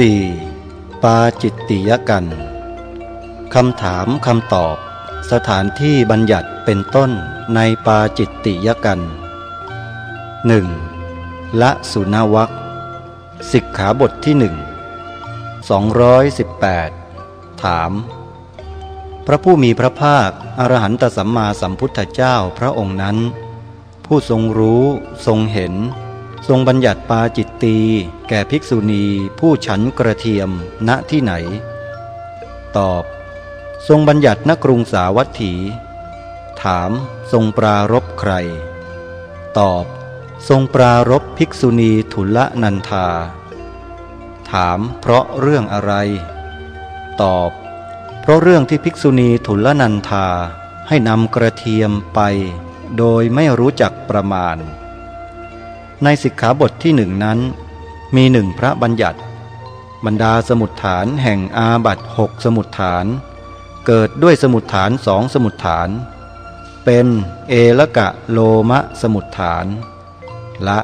4. ปาจิตติยกันคำถามคำตอบ สถานที่บัญญัติเป็นต้นในปาจิตติยกัน 1. ละสุนวัคสิกขาบทที่หนึ่ง218 ถาม พระผู้มีพระภาค อรหันตสัมมาสัมพุทธเจ้าพระองค์นั้น ผู้ทรงรู้ทรงเห็น ทรงบัญญัติปาจิตตีแก่ภิกษุณีผู้ฉันกระเทียมณที่ไหน ตอบ ทรงบัญญัติณกรุงสาวัตถี ถามทรงปรารบใคร ตอบ ทรงปรารบภิกษุณีทุลนันธา ถามเพราะเรื่องอะไร ตอบ เพราะเรื่องที่ภิกษุณีทุลนันธาให้นำกระเทียมไป โดยไม่รู้จักประมาณ ในสิกขาบทที่หนึ่งนั้น มีหนึ่งพระบัญญัติ บรรดาสมุดฐานแห่งอาบัตหกสมุดฐาน เกิดด้วยสมุดฐานสองสมุดฐาน เป็นเอละกะโลมะสมุดฐาน ละ